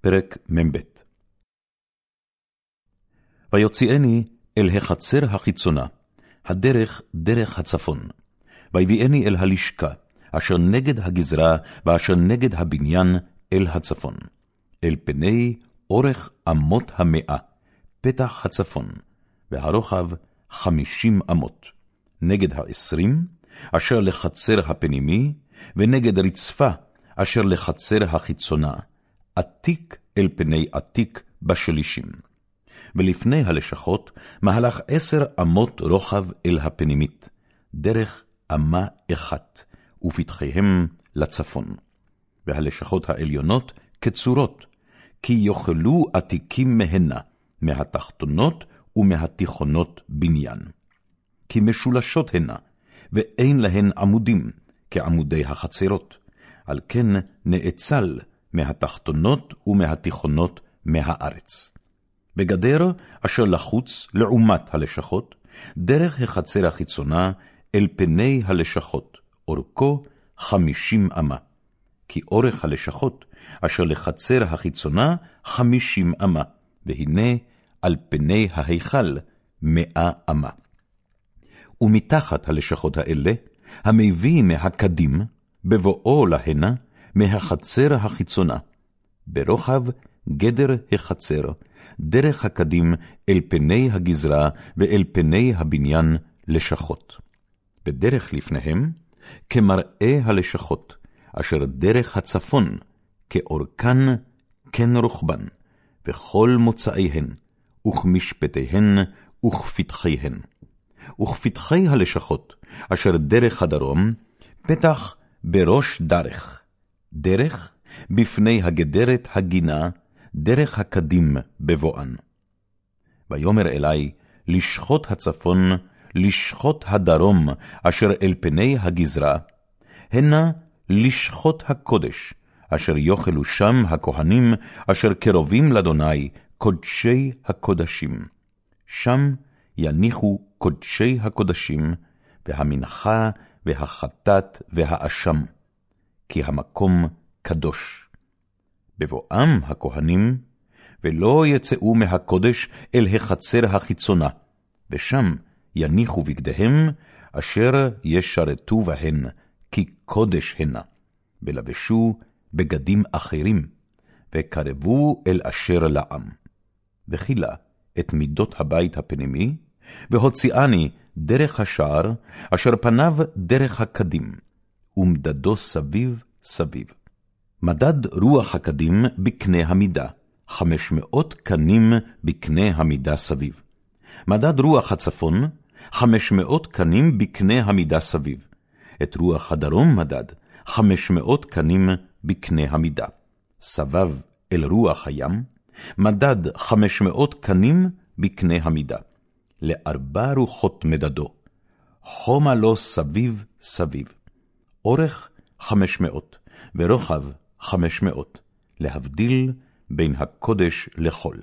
פרק מ"ב. ויוציאני אל החצר החיצונה, הדרך דרך הצפון, ויביאני אל הלשכה, אשר נגד הגזרה, ואשר נגד הבניין, אל הצפון, אל פני אורך אמות המאה, פתח הצפון, והרוחב חמישים אמות, נגד העשרים, אשר לחצר הפנימי, ונגד רצפה, אשר לחצר החיצונה, עתיק אל פני עתיק בשלישים. ולפני הלשכות, מהלך עשר אמות רוחב אל הפנימית, דרך אמה אחת, ופתחיהם לצפון. והלשכות העליונות כצורות, כי יאכלו עתיקים מהנה, מהתחתונות ומהתיכונות בניין. כי משולשות הנה, ואין להן עמודים, כעמודי החצרות. על כן נאצל מהתחתונות ומהתיכונות מהארץ. בגדר אשר לחוץ לעומת הלשכות, דרך החצר החיצונה אל פני הלשכות, אורכו חמישים אמה. כי אורך הלשכות אשר לחצר החיצונה חמישים אמה, והנה על פני ההיכל מאה אמה. ומתחת הלשכות האלה, המביא מהקדים, בבואו להנה, מהחצר החיצונה, ברוחב גדר החצר, דרך הקדים אל פני הגזרה ואל פני הבניין לשכות. בדרך לפניהם, כמראה הלשכות, אשר דרך הצפון, כאורכן, כן רוחבן, וכל מוצאיהן, וכמשפטיהן, וכפתחיהן. וכפתחי הלשכות, אשר דרך הדרום, פתח בראש דרך, דרך בפני הגדרת הגינה, דרך הקדים בבואן. ויאמר אלי, לשחוט הצפון, לשחוט הדרום, אשר אל פני הגזרה, הנה לשחוט הקודש, אשר יאכלו שם הכהנים, אשר קרובים לאדוני, קודשי הקודשים. שם יניחו קודשי הקודשים, והמנחה, והחטאת, והאשם. כי המקום קדוש. בבואם הכהנים, ולא יצאו מהקודש אל החצר החיצונה, ושם יניחו בגדיהם, אשר ישרתו בהן, כי קודש הנה, ולבשו בגדים אחרים, וקרבו אל אשר לעם. וכילה את מידות הבית הפנימי, והוציאני דרך השער, אשר פניו דרך הקדים, ומדדו סביב סביב. מדד רוח הקדים בקנה המידה, חמש מאות קנים בקנה המידה סביב. מדד רוח הצפון, חמש מאות קנים בקנה המידה סביב. את רוח הדרום מדד, חמש מאות קנים בקנה המידה. סבב אל רוח הים, מדד חמש מאות קנים בקנה המידה. לארבע רוחות מדדו, חומה לו סביב סביב. אורך חמש מאות, ורוחב חמש מאות, להבדיל בין הקודש לחול.